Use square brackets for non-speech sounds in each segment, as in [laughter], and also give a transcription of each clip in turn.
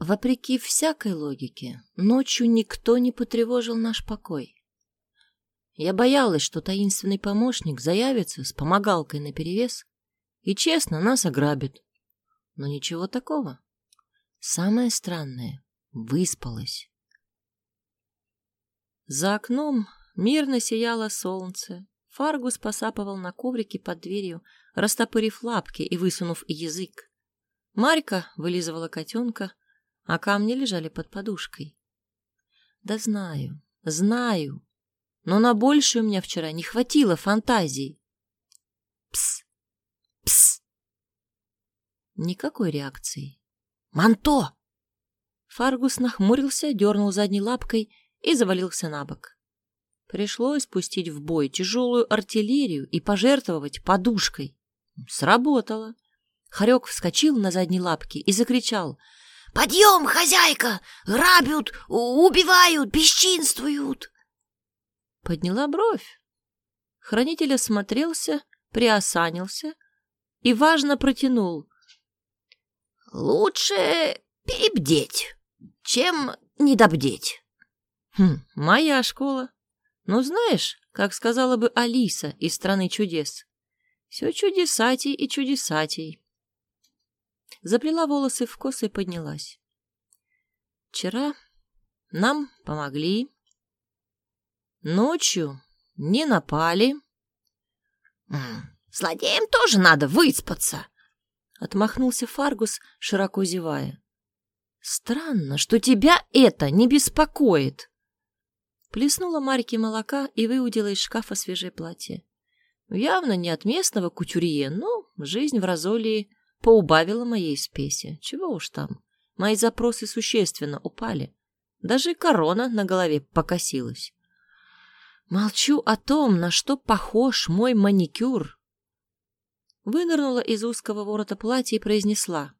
Вопреки всякой логике, ночью никто не потревожил наш покой. Я боялась, что таинственный помощник заявится с помогалкой наперевес и честно нас ограбит. Но ничего такого. Самое странное — выспалась. За окном мирно сияло солнце. Фаргус посапывал на коврике под дверью, растопырив лапки и высунув язык. Марька вылизывала котенка, а камни лежали под подушкой. Да знаю, знаю, но на больше у меня вчера не хватило фантазии. Пс, пс. Никакой реакции. Манто! Фаргус нахмурился, дернул задней лапкой и завалился на бок. Пришлось пустить в бой тяжелую артиллерию и пожертвовать подушкой. Сработало. Хорек вскочил на задние лапки и закричал. «Подъем, хозяйка! Грабят, убивают, бесчинствуют!» Подняла бровь. Хранитель осмотрелся, приосанился и важно протянул. «Лучше перебдеть, чем недобдеть». Хм, моя школа. Ну, знаешь, как сказала бы Алиса из «Страны чудес», все чудесатей и чудесатей. Заплела волосы в косы и поднялась. Вчера нам помогли. Ночью не напали. Злодеям тоже надо выспаться, отмахнулся Фаргус, широко зевая. Странно, что тебя это не беспокоит. Плеснула Марьке молока и выудила из шкафа свежее платье. Явно не от местного кутюрье, но жизнь в Розолии поубавила моей спеси. Чего уж там. Мои запросы существенно упали. Даже корона на голове покосилась. Молчу о том, на что похож мой маникюр. Вынырнула из узкого ворота платья и произнесла.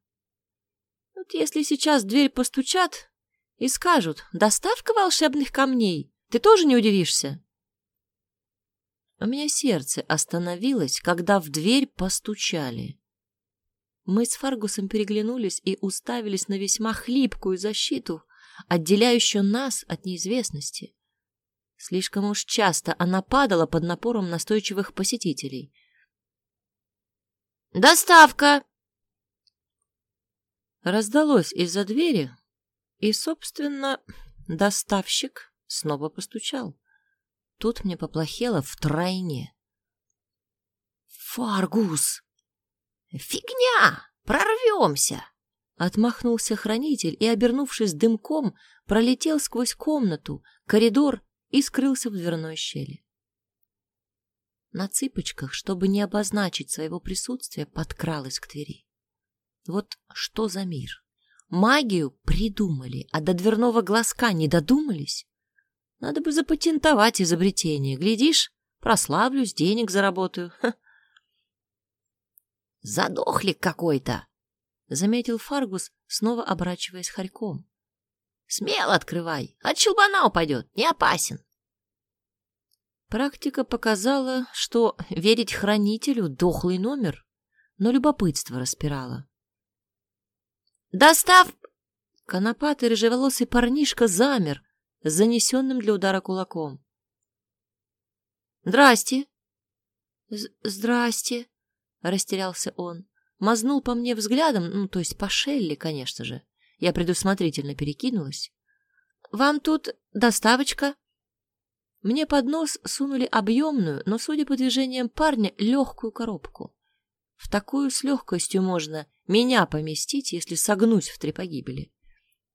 Вот если сейчас дверь постучат и скажут «Доставка волшебных камней», ты тоже не удивишься? У меня сердце остановилось, когда в дверь постучали. Мы с Фаргусом переглянулись и уставились на весьма хлипкую защиту, отделяющую нас от неизвестности. Слишком уж часто она падала под напором настойчивых посетителей. «Доставка!» Раздалось из-за двери, и, собственно, доставщик снова постучал. Тут мне поплохело втройне. «Фаргус!» «Фигня! Прорвемся!» Отмахнулся хранитель и, обернувшись дымком, пролетел сквозь комнату, коридор и скрылся в дверной щели. На цыпочках, чтобы не обозначить своего присутствия, подкралась к двери. Вот что за мир? Магию придумали, а до дверного глазка не додумались? Надо бы запатентовать изобретение. Глядишь, прославлюсь, денег заработаю. Ха. Задохлик какой-то, заметил Фаргус, снова оборачиваясь хорьком. Смело открывай, от щелбана упадет, не опасен. Практика показала, что верить хранителю — дохлый номер, но любопытство распирало. «Достав...» Конопатый рыжеволосый парнишка замер, с занесенным для удара кулаком. «Здрасте!» «Здрасте!» — растерялся он. Мазнул по мне взглядом, ну, то есть по Шелли, конечно же. Я предусмотрительно перекинулась. «Вам тут доставочка?» Мне под нос сунули объемную, но, судя по движениям парня, легкую коробку. В такую с легкостью можно меня поместить, если согнусь в три погибели.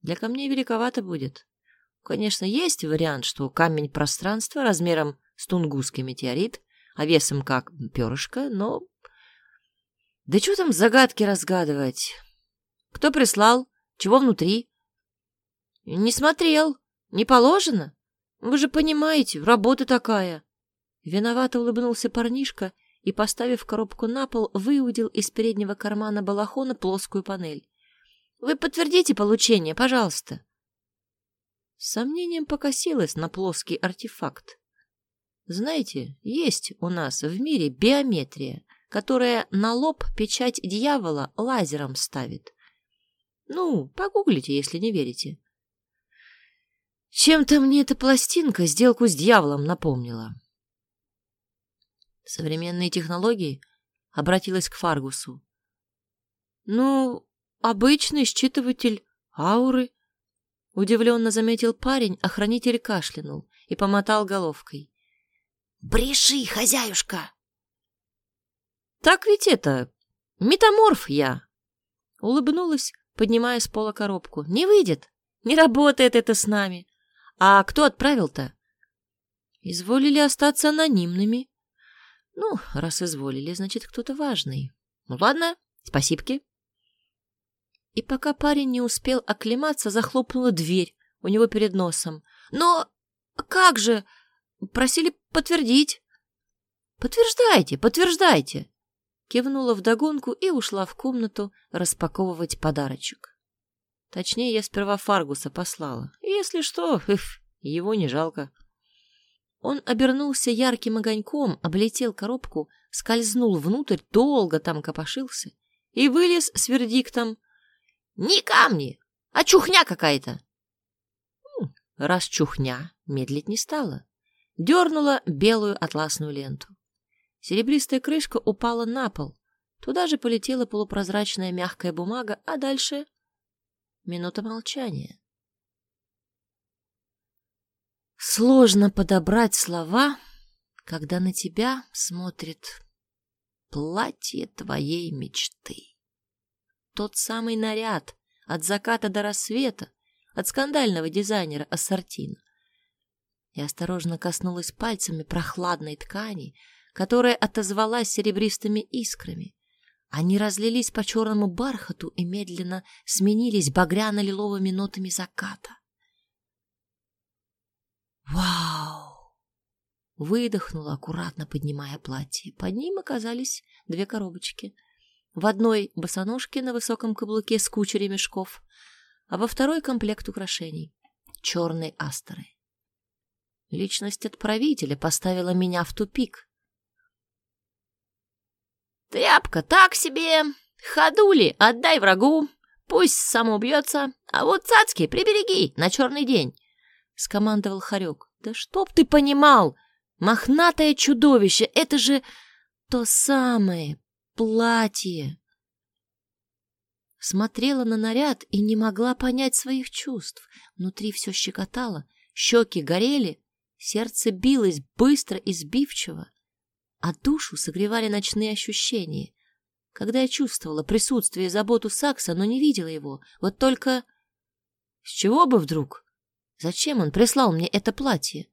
Для камней великовато будет. Конечно, есть вариант, что камень пространства размером с тунгусский метеорит, а весом как перышко, но... Да что там загадки разгадывать? Кто прислал? Чего внутри? Не смотрел. Не положено. Вы же понимаете, работа такая. Виновато улыбнулся парнишка и, поставив коробку на пол, выудил из переднего кармана балахона плоскую панель. Вы подтвердите получение, пожалуйста. С сомнением покосилась на плоский артефакт. Знаете, есть у нас в мире биометрия, которая на лоб печать дьявола лазером ставит. Ну, погуглите, если не верите. Чем-то мне эта пластинка сделку с дьяволом напомнила. Современные технологии обратилась к Фаргусу. Ну, обычный считыватель ауры, удивленно заметил парень, охранитель кашлянул и помотал головкой. Бреши, хозяюшка! Так ведь это, метаморф я. Улыбнулась, поднимая с пола коробку. Не выйдет, не работает это с нами. А кто отправил-то? Изволили остаться анонимными. Ну, раз изволили, значит, кто-то важный. Ну ладно, спасибки. И пока парень не успел оклематься, захлопнула дверь у него перед носом. Но как же? Просили подтвердить. Подтверждайте, подтверждайте. Кивнула вдогонку и ушла в комнату распаковывать подарочек. Точнее, я сперва Фаргуса послала. Если что, эф, [laughs] его не жалко. Он обернулся ярким огоньком, облетел коробку, скользнул внутрь, долго там копошился и вылез с вердиктом. «Не камни, а чухня какая-то!» хм, Раз чухня, медлить не стала. Дернула белую атласную ленту. Серебристая крышка упала на пол. Туда же полетела полупрозрачная мягкая бумага, а дальше Минута молчания. Сложно подобрать слова, когда на тебя смотрит платье твоей мечты. Тот самый наряд от заката до рассвета, от скандального дизайнера Ассортина. Я осторожно коснулась пальцами прохладной ткани, которая отозвалась серебристыми искрами. Они разлились по черному бархату и медленно сменились багряно-лиловыми нотами заката. «Вау!» Выдохнула, аккуратно поднимая платье. Под ним оказались две коробочки. В одной — босоножки на высоком каблуке с кучей ремешков, а во второй — комплект украшений — черные астеры. Личность отправителя поставила меня в тупик. Тряпка так себе. Ходули отдай врагу. Пусть сам убьется. А вот цацки прибереги на черный день. Скомандовал Харек. Да чтоб ты понимал! Мохнатое чудовище! Это же то самое платье! Смотрела на наряд и не могла понять своих чувств. Внутри все щекотало, щеки горели, сердце билось быстро и сбивчиво а душу согревали ночные ощущения. Когда я чувствовала присутствие и заботу Сакса, но не видела его, вот только... С чего бы вдруг? Зачем он прислал мне это платье?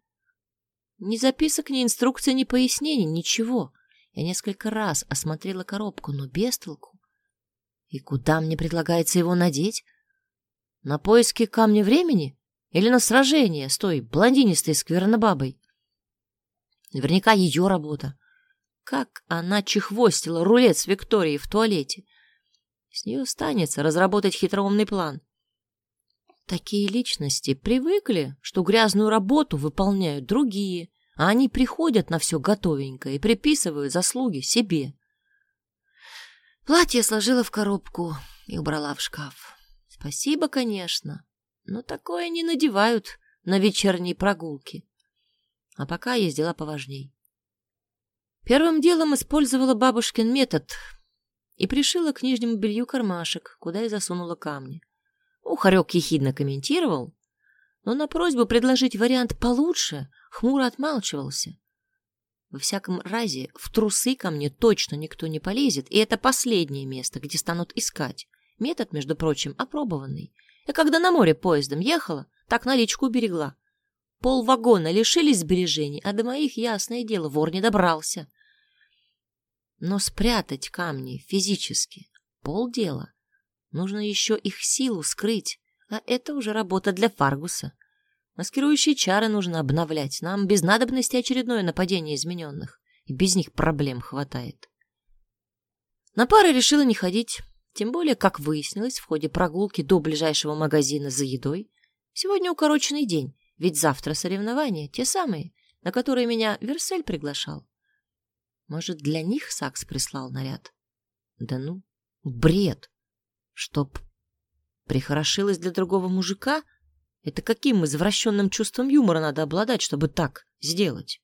Ни записок, ни инструкций, ни пояснений, ничего. Я несколько раз осмотрела коробку, но без толку. И куда мне предлагается его надеть? На поиски камня времени? Или на сражение с той блондинистой сквернобабой? Наверняка ее работа. Как она чехвостила рулет с Викторией в туалете. С нее станется разработать хитроумный план. Такие личности привыкли, что грязную работу выполняют другие, а они приходят на все готовенькое и приписывают заслуги себе. Платье сложила в коробку и убрала в шкаф. Спасибо, конечно, но такое не надевают на вечерние прогулки. А пока есть дела поважней. Первым делом использовала бабушкин метод и пришила к нижнему белью кармашек, куда и засунула камни. Ухарек ехидно комментировал, но на просьбу предложить вариант получше хмуро отмалчивался. Во всяком разе в трусы ко мне точно никто не полезет, и это последнее место, где станут искать. Метод, между прочим, опробованный. Я когда на море поездом ехала, так наличку уберегла. Пол вагона лишились сбережений, а до моих, ясное дело, вор не добрался. Но спрятать камни физически — полдела. Нужно еще их силу скрыть, а это уже работа для Фаргуса. Маскирующие чары нужно обновлять. Нам без надобности очередное нападение измененных. И без них проблем хватает. На пары решила не ходить. Тем более, как выяснилось, в ходе прогулки до ближайшего магазина за едой, сегодня укороченный день, ведь завтра соревнования, те самые, на которые меня Версель приглашал. Может, для них Сакс прислал наряд? Да ну, бред! Чтоб Прихорошилась для другого мужика? Это каким извращенным чувством юмора надо обладать, чтобы так сделать?